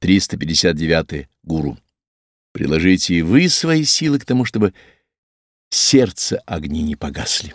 359. Гуру. Приложите и вы свои силы к тому, чтобы сердце огни не погасли.